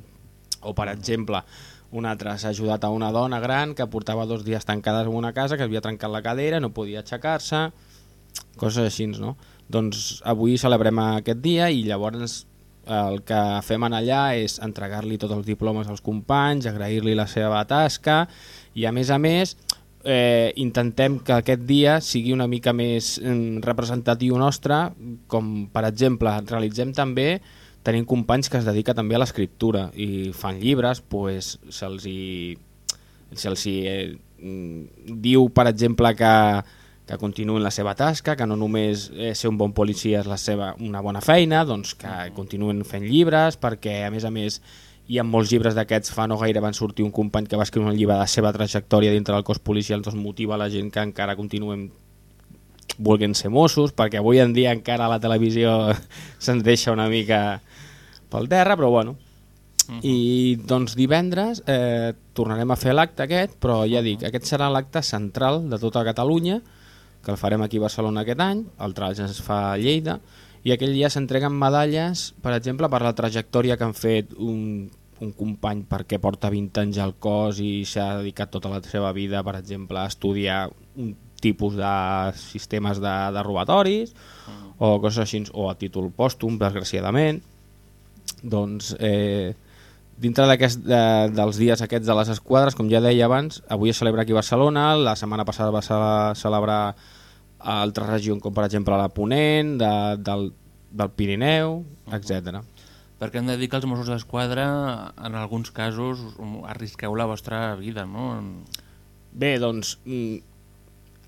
o per exemple un altre s'ha ajudat a una dona gran que portava dos dies tancades en una casa que havia trencat la cadera, no podia aixecar-se coses així, no? Doncs avui celebrem aquest dia i llavors el que fem en allà és entregar-li tots els diplomes als companys, agrair-li la seva tasca i a més a més eh, intentem que aquest dia sigui una mica més eh, representatiu nostre, com per exemple realitzem també tenim companys que es dedica també a l'escriptura i fan llibres, pues, se'ls hi, se'ls hi eh, mm, diu per exemple que, que continuïn la seva tasca, que no només eh, ser un bon policia és la seva, una bona feina, doncs que continuïn fent llibres, perquè a més a més hi ha molts llibres d'aquests, fa no gaire van sortir un company que va escriure un llibre de la seva trajectòria dintre del cos policial, doncs motiva la gent que encara continuem vulguin ser Mossos, perquè avui en dia encara la televisió [laughs] se'ns deixa una mica pel terra, però bueno. Uh -huh. I doncs divendres eh, tornarem a fer l'acte aquest, però ja dic, aquest serà l'acte central de tota Catalunya, que el farem aquí a Barcelona aquest any, el altre es fa a Lleida, i aquell dia s'entreguen medalles, per exemple, per la trajectòria que han fet un, un company perquè porta 20 anys al cos i s'ha dedicat tota la seva vida, per exemple, a estudiar un tipus de sistemes de, de robatoris o coses així, o a títol pòstum, desgraciadament. Doncs eh, dintre d'aquest de, dels dies aquests de les esquadres, com ja deia abans, avui es celebra aquí a Barcelona, la setmana passada va ce- celebrar a altres regions com per exemple la Ponent, de, del, del Pirineu, etc. Perquè hem de dir que els Mossos d'Esquadra, en alguns casos, arrisqueu la vostra vida, no? Bé, doncs, mm,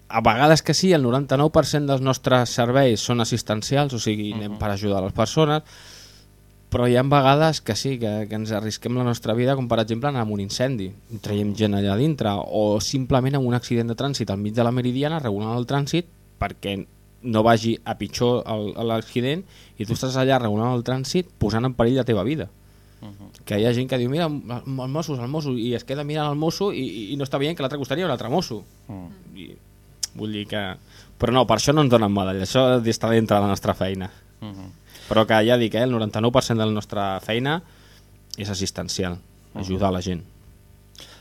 a vegades que sí, el 99% dels nostres serveis són assistencials, o sigui, anem per ajudar les persones, però hi ha vegades que sí, que, que ens arrisquem la nostra vida, com per exemple anar amb un incendi, traiem gent allà dintre, o simplement amb un accident de trànsit al mig de la meridiana, regulant el trànsit, perquè no vagi a pitjor l'accident i tu estàs allà regulant el trànsit posant en perill la teva vida. Que hi ha gent que diu, mira, el Mossos, el Mosso, i es queda mirant el mosso i, i no està veient que l'altre costat hi ha un altre mosso. Mm. I, vull dir que... Però no, per això no ens donen medalla, això està dintre de la nostra feina. Uh -huh. Però que ja dic, eh, el 99% de la nostra feina és assistencial, ajudar la gent.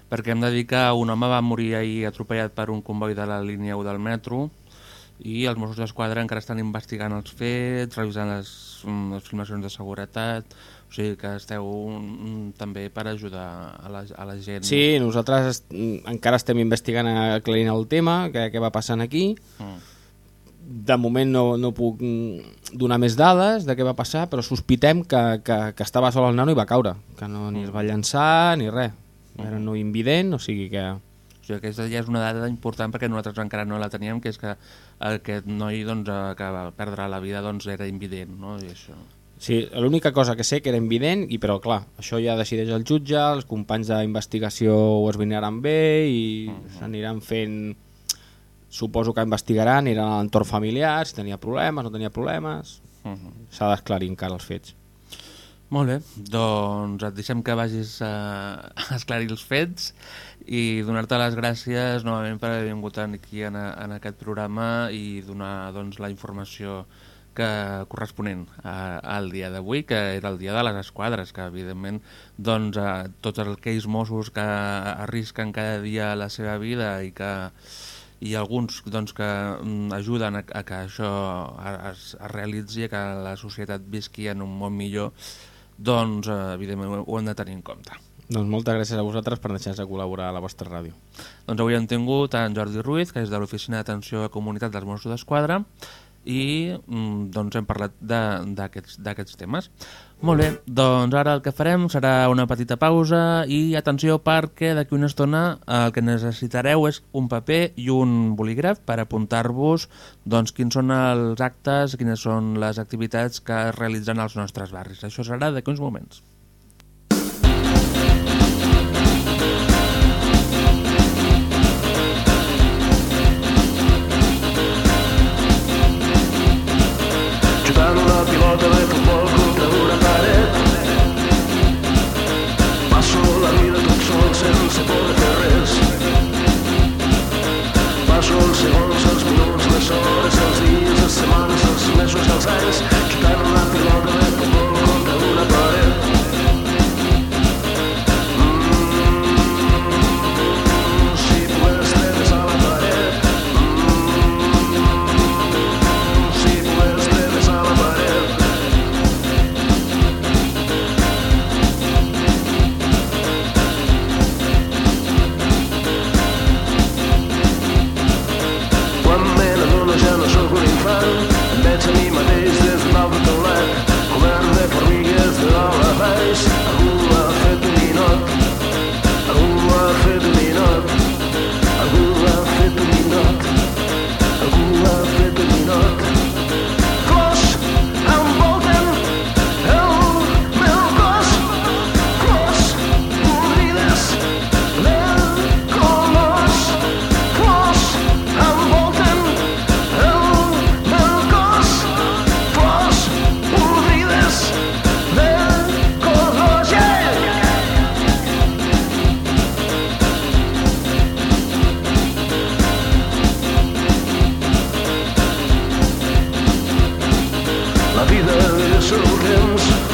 Perquè hem de dir que un home va morir ahir atropellat per un comboi de la línia 1 del metro i els Mossos d'Esquadra encara estan investigant els fets, revisant les, mm, les filmacions de seguretat, o sigui que esteu mm, també per ajudar a la, a la gent. Sí, nosaltres est mm, encara estem investigant aclarint el tema, què, què va passant aquí. Mm. De moment no, no puc mm, donar més dades de què va passar, però sospitem que, que, que estava sol el nano i va caure, que no ni es va llançar ni res. Era no invident, o sigui que... O sigui, aquesta ja és una dada important perquè nosaltres encara no la teníem, que és que aquest noi doncs, eh, que va perdre la vida doncs, era invident. No? I això... Sí, l'única cosa que sé que era invident, i però clar, això ja decideix el jutge, els companys d'investigació ho esbrinaran bé i s'aniran fent... Suposo que investigaran, aniran a l'entorn familiar, si tenia problemes, no tenia problemes... Uh -huh. S'ha d'esclarir encara els fets. Molt bé, doncs et deixem que vagis a, a esclarir els fets i donar-te les gràcies novament per haver vingut aquí en, en aquest programa i donar doncs, la informació que corresponent al dia d'avui, que era el dia de les esquadres, que evidentment doncs, a tots aquells Mossos que arrisquen cada dia la seva vida i que, i alguns doncs, que mm, ajuden a, a que això es, es realitzi, que la societat visqui en un món millor, doncs eh, evidentment ho hem de tenir en compte. Doncs moltes gràcies a vosaltres per deixar-nos de col·laborar a la vostra ràdio. Doncs avui hem tingut en Jordi Ruiz, que és de l'Oficina d'Atenció a Comunitat dels Mossos d'Esquadra, i mm, doncs hem parlat d'aquests temes. Molt bé, doncs ara el que farem serà una petita pausa i atenció perquè d'aquí una estona el que necessitareu és un paper i un bolígraf per apuntar-vos doncs, quins són els actes, quines són les activitats que es realitzen als nostres barris. Això serà d'aquí uns moments. Vida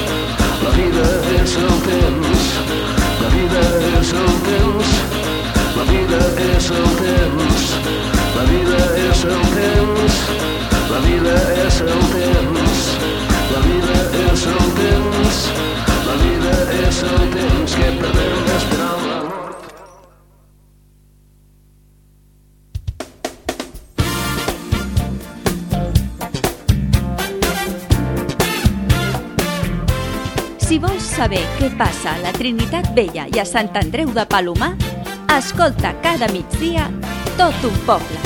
saber què passa a la Trinitat Vella i a Sant Andreu de Palomar, escolta cada migdia tot un poble.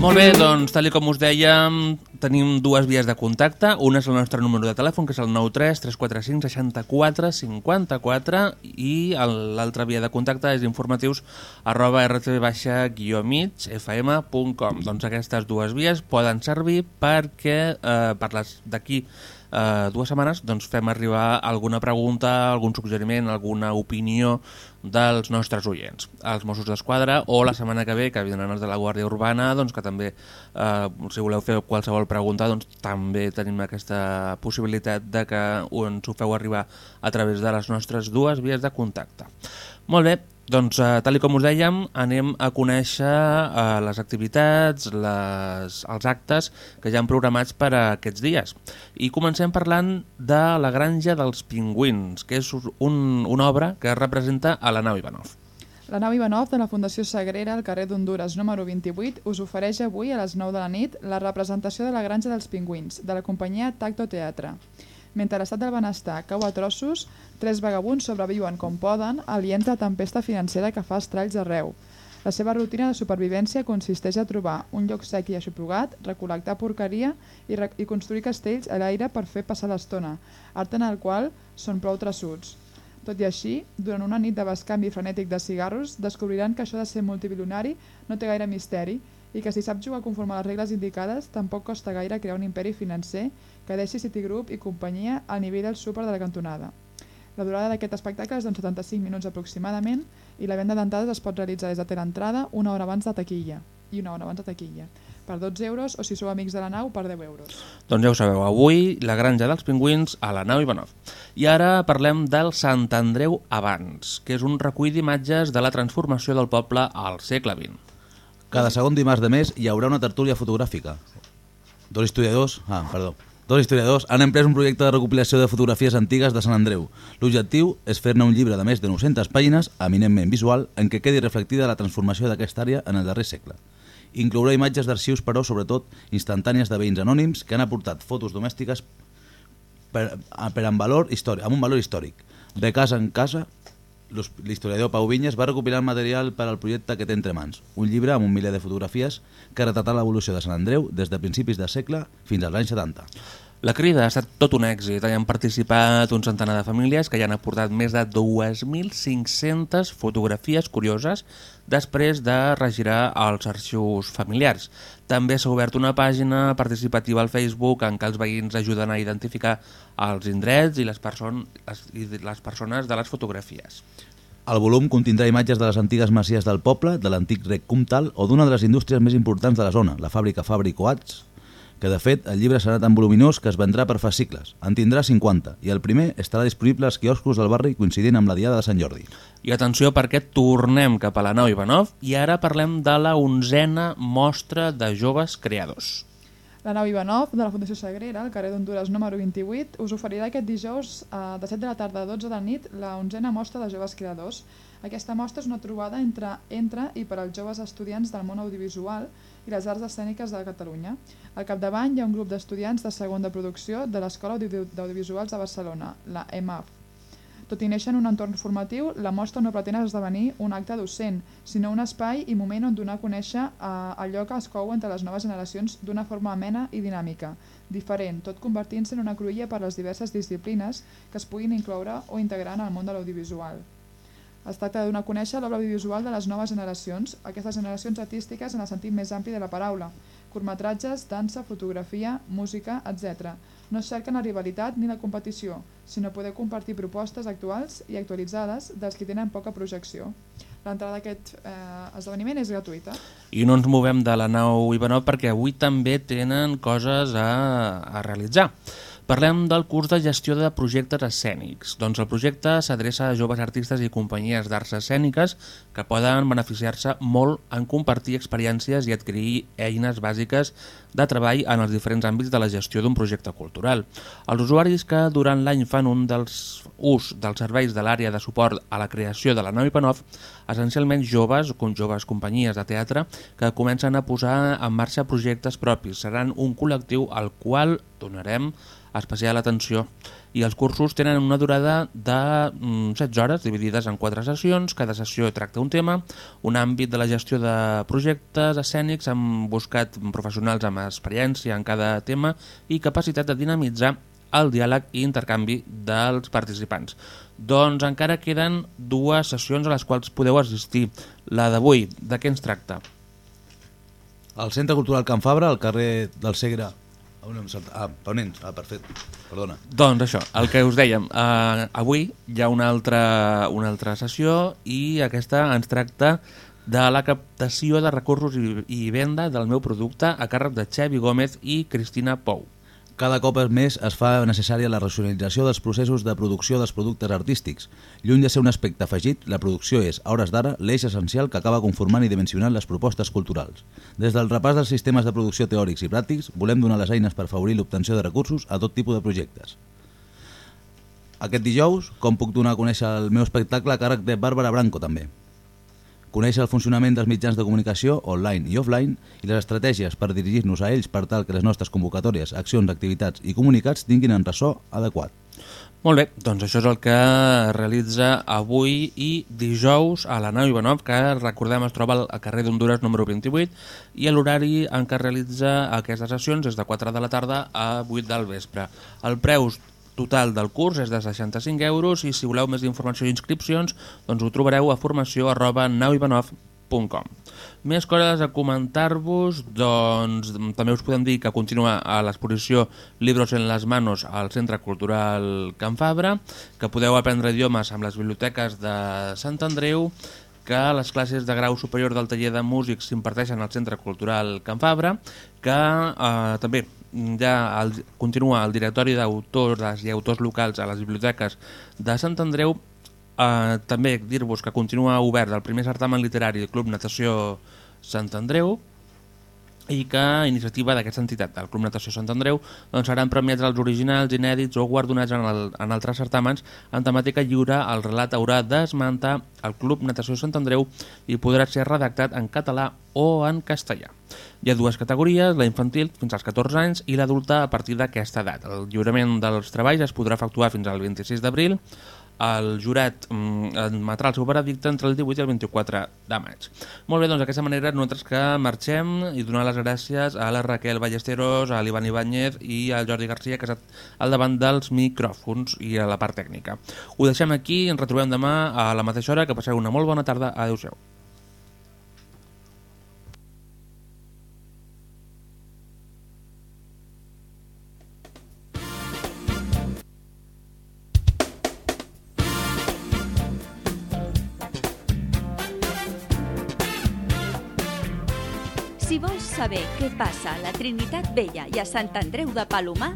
Molt bé, doncs, tal com us dèiem, tenim dues vies de contacte. Una és el nostre número de telèfon, que és el 93 345 64 54 i l'altra via de contacte és informatius arroba rtv-mig fm.com. Doncs aquestes dues vies poden servir perquè eh, per les d'aquí eh, dues setmanes doncs fem arribar alguna pregunta, algun suggeriment, alguna opinió dels nostres oients, els Mossos d'Esquadra o la setmana que ve, que vindran els de la Guàrdia Urbana, doncs que també, eh, si voleu fer qualsevol pregunta, doncs també tenim aquesta possibilitat de que ens ho feu arribar a través de les nostres dues vies de contacte. Molt bé, doncs eh, tal com us dèiem, anem a conèixer eh, les activitats, les, els actes que ja han programats per a aquests dies. I comencem parlant de la granja dels pingüins, que és un, una obra que es representa a la nau Ivanov. La nau Ivanov de la Fundació Sagrera al carrer d'Honduras número 28 us ofereix avui a les 9 de la nit la representació de la granja dels pingüins de la companyia Tacto Teatre. Mentre l'estat del benestar cau a trossos, tres vagabunds sobreviuen com poden aliens de tempesta financera que fa estralls arreu. La seva rutina de supervivència consisteix a trobar un lloc sec i aixoplugat, recol·lectar porqueria i, re i construir castells a l'aire per fer passar l'estona, art en el qual són prou traçuts. Tot i així, durant una nit de bescanvi frenètic de cigarros, descobriran que això de ser multimilionari no té gaire misteri i que si sap jugar conforme a les regles indicades, tampoc costa gaire crear un imperi financer que deixi Citigroup i companyia al nivell del súper de la cantonada. La durada d'aquest espectacle és d'uns 75 minuts aproximadament i la venda d'entrades es pot realitzar des de l'entrada una hora abans de taquilla i una hora abans de taquilla. per 12 euros o si sou amics de la nau per 10 euros. Doncs ja ho sabeu, avui la granja dels pingüins a la nau Ivanov. I ara parlem del Sant Andreu abans, que és un recull d'imatges de la transformació del poble al segle XX. Cada segon dimarts de mes hi haurà una tertúlia fotogràfica. Dos historiadors, ah, perdó, dos historiadors han emprès un projecte de recopilació de fotografies antigues de Sant Andreu. L'objectiu és fer-ne un llibre de més de 900 pàgines, eminentment visual, en què quedi reflectida la transformació d'aquesta àrea en el darrer segle. Inclourà imatges d'arxius, però sobretot instantànies de veïns anònims que han aportat fotos domèstiques per, per amb, valor històric, amb un valor històric. De casa en casa, l'historiador Pau Vinyes va recopilar el material per al projecte que té entre mans, un llibre amb un miler de fotografies que retrata l'evolució de Sant Andreu des de principis de segle fins als anys 70. La crida ha estat tot un èxit. Hi han participat un centenar de famílies que hi han aportat més de 2.500 fotografies curioses després de regirar els arxius familiars. També s'ha obert una pàgina participativa al Facebook en què els veïns ajuden a identificar els indrets i les, person les, i les persones de les fotografies. El volum contindrà imatges de les antigues masies del poble, de l'antic rec Comtal o d'una de les indústries més importants de la zona, la fàbrica Fabri Coats, que de fet el llibre serà tan voluminós que es vendrà per fascicles. En tindrà 50 i el primer estarà disponible als quioscos del barri coincidint amb la Diada de Sant Jordi. I atenció perquè tornem cap a la nau Ivanov i ara parlem de la onzena mostra de joves creadors. La nau Ivanov, de la Fundació Sagrera, al carrer d'Honduras número 28, us oferirà aquest dijous eh, de 7 de la tarda a 12 de la nit la onzena mostra de joves creadors. Aquesta mostra és una trobada entre, entre i per als joves estudiants del món audiovisual i les arts escèniques de Catalunya. Al capdavant hi ha un grup d'estudiants de segon de producció de l'Escola Audio- d'Audiovisuals de Barcelona, la EMAF. Tot i néixer en un entorn formatiu, la mostra no pretén esdevenir un acte docent, sinó un espai i moment on donar a conèixer eh, allò que es cou entre les noves generacions d'una forma amena i dinàmica, diferent, tot convertint-se en una cruïlla per a les diverses disciplines que es puguin incloure o integrar en el món de l'audiovisual. Es tracta de donar a conèixer l'obra audiovisual de les noves generacions, aquestes generacions artístiques en el sentit més ampli de la paraula, curtmetratges, dansa, fotografia, música, etc. No es cerquen la rivalitat ni la competició, sinó poder compartir propostes actuals i actualitzades dels que tenen poca projecció. L'entrada d'aquest eh, esdeveniment és gratuïta. I no ens movem de la nau Ivanov perquè avui també tenen coses a, a realitzar. Parlem del curs de gestió de projectes escènics. Doncs el projecte s'adreça a joves artistes i companyies d'arts escèniques que poden beneficiar-se molt en compartir experiències i adquirir eines bàsiques de treball en els diferents àmbits de la gestió d'un projecte cultural. Els usuaris que durant l'any fan un dels ús dels serveis de l'àrea de suport a la creació de la nau Ipanov, essencialment joves, com joves companyies de teatre, que comencen a posar en marxa projectes propis. Seran un col·lectiu al qual donarem especial atenció i els cursos tenen una durada de mm, 16 hores dividides en quatre sessions, cada sessió tracta un tema, un àmbit de la gestió de projectes escènics, han buscat professionals amb experiència en cada tema i capacitat de dinamitzar el diàleg i intercanvi dels participants. Doncs encara queden dues sessions a les quals podeu assistir. La d'avui, de què ens tracta? Al Centre Cultural Can Fabra, al carrer del Segre... On hem saltat? Ah, Ponents. Ah, perfecte. Perdona. Doncs això, el que us dèiem, eh, avui hi ha una altra, una altra sessió i aquesta ens tracta de la captació de recursos i, i venda del meu producte a càrrec de Xevi Gómez i Cristina Pou. Cada cop més es fa necessària la racionalització dels processos de producció dels productes artístics. Lluny de ser un aspecte afegit, la producció és, a hores d'ara, l'eix essencial que acaba conformant i dimensionant les propostes culturals. Des del repàs dels sistemes de producció teòrics i pràctics, volem donar les eines per favorir l'obtenció de recursos a tot tipus de projectes. Aquest dijous, com puc donar a conèixer el meu espectacle a càrrec de Bàrbara Branco, també. Conèixer el funcionament dels mitjans de comunicació, online i offline, i les estratègies per dirigir-nos a ells per tal que les nostres convocatòries, accions, activitats i comunicats tinguin en ressò adequat. Molt bé, doncs això és el que realitza avui i dijous a la nau Ivanov, que recordem es troba al carrer d'Honduras número 28 i l'horari en què realitza aquestes sessions és de 4 de la tarda a 8 del vespre. El preu total del curs és de 65 euros i si voleu més informació i inscripcions doncs ho trobareu a formació arroba nauivanov.com Més coses a comentar-vos, doncs també us podem dir que continua a l'exposició Libros en les manos al Centre Cultural Can Fabra, que podeu aprendre idiomes amb les biblioteques de Sant Andreu, que les classes de grau superior del taller de músics s'imparteixen al Centre Cultural Can Fabra, que eh, també ja el, continua el directori d'autors i autors locals a les biblioteques de Sant Andreu. Eh, també dir-vos que continua obert el primer certamen literari del Club Natació Sant Andreu, i que a iniciativa d'aquesta entitat, del Club Natació Sant Andreu, doncs seran premiats els originals, inèdits o guardonats en, el, en altres certàmens en temàtica lliure. El relat haurà d'esmentar el Club Natació Sant Andreu i podrà ser redactat en català o en castellà. Hi ha dues categories, la infantil fins als 14 anys i l'adulta a partir d'aquesta edat. El lliurament dels treballs es podrà efectuar fins al 26 d'abril el jurat mm, admetrà el seu veredicte entre el 18 i el 24 de maig. Molt bé, doncs d'aquesta manera nosaltres que marxem i donar les gràcies a la Raquel Ballesteros, a l'Ivan Ibáñez i al Jordi Garcia que ha estat al davant dels micròfons i a la part tècnica. Ho deixem aquí, ens retrobem demà a la mateixa hora, que passeu una molt bona tarda. Adéu-siau. Saber què passa a la Trinitat Vella i a Sant Andreu de Palomar,